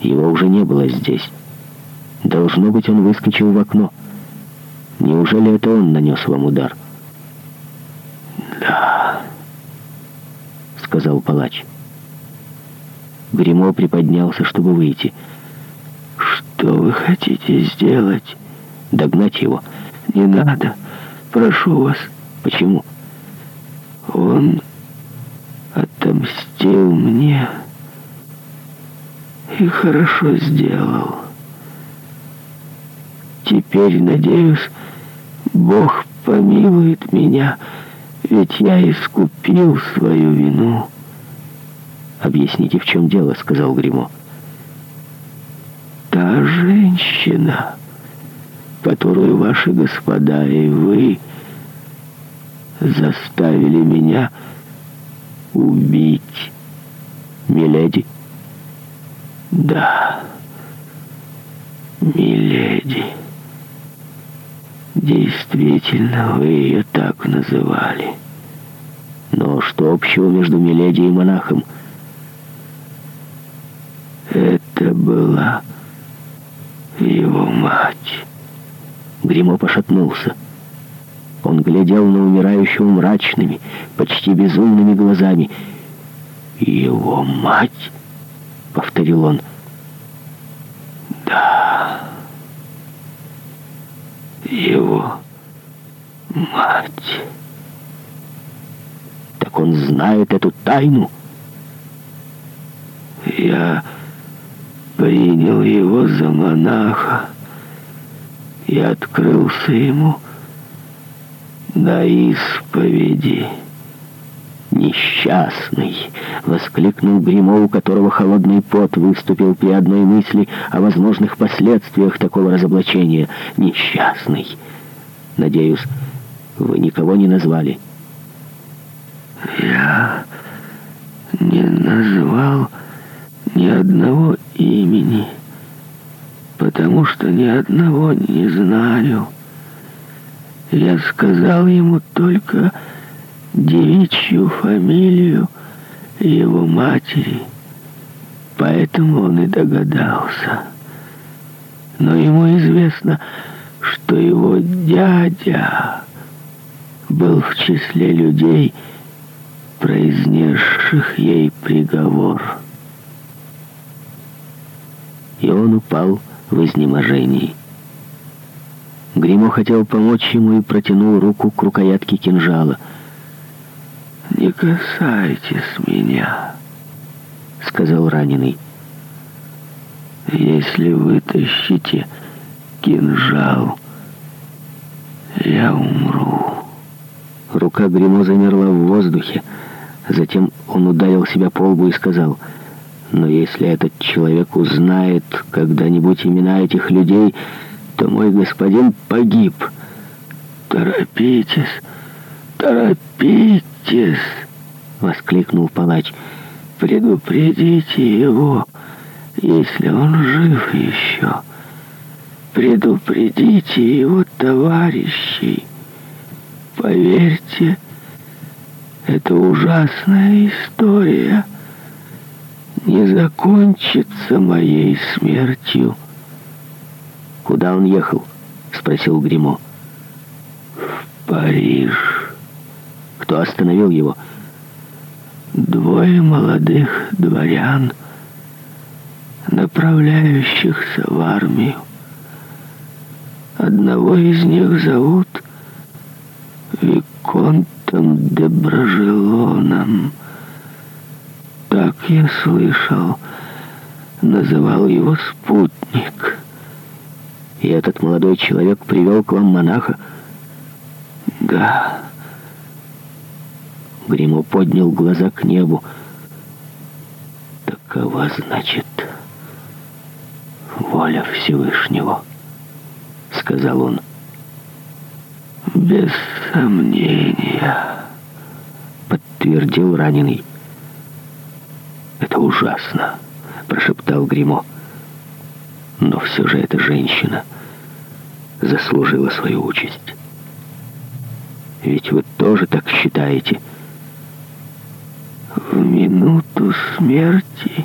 Его уже не было здесь. Должно быть, он выскочил в окно. Неужели это он нанес вам удар? «Да», — сказал палач. Гремо приподнялся, чтобы выйти. «Что вы хотите сделать?» «Догнать его?» «Не надо. Прошу вас». «Почему?» «Он и хорошо сделал. Теперь, надеюсь, Бог помилует меня, ведь я искупил свою вину. «Объясните, в чем дело», — сказал Гримо. «Та женщина, которую ваши господа и вы заставили меня убить, миледи». Да, миледи. Действительно, вы ее так называли. Но что общего между миледи и монахом? Это была его мать. Гримо пошатнулся. Он глядел на умирающего мрачными, почти безумными глазами. Его мать повторил он. Да. Его мать. Так он знает эту тайну? Я принял его за монаха и открылся ему на исповеди несчастный!» — воскликнул Гримо, у которого холодный пот выступил при одной мысли о возможных последствиях такого разоблачения. «Несчастный!» «Надеюсь, вы никого не назвали?» «Я не назвал ни одного имени, потому что ни одного не знаю. Я сказал ему только...» девичью фамилию его матери, поэтому он и догадался. Но ему известно, что его дядя был в числе людей, произнесших ей приговор. И он упал в изнеможении. Гримо хотел помочь ему и протянул руку к рукоятке кинжала — «Не касайтесь меня», — сказал раненый. «Если вытащите кинжал, я умру». Рука Гремо замерла в воздухе. Затем он ударил себя по лбу и сказал, «Но если этот человек узнает когда-нибудь имена этих людей, то мой господин погиб». «Торопитесь! Торопитесь!» отец!» — воскликнул палач. «Предупредите его, если он жив еще. Предупредите его товарищей. Поверьте, это ужасная история. Не закончится моей смертью». «Куда он ехал?» — спросил Гримо. «В Париж» кто остановил его. Двое молодых дворян, направляющихся в армию. Одного из них зовут Виконтом Доброжелоном. Так я слышал, называл его спутник. И этот молодой человек привел к вам монаха? Да... Гримо поднял глаза к небу. Такова, значит, воля Всевышнего, сказал он. Без сомнения, подтвердил раненый. Это ужасно, прошептал Гримо. Но все же эта женщина заслужила свою участь. Ведь вы тоже так считаете? минуту смерти.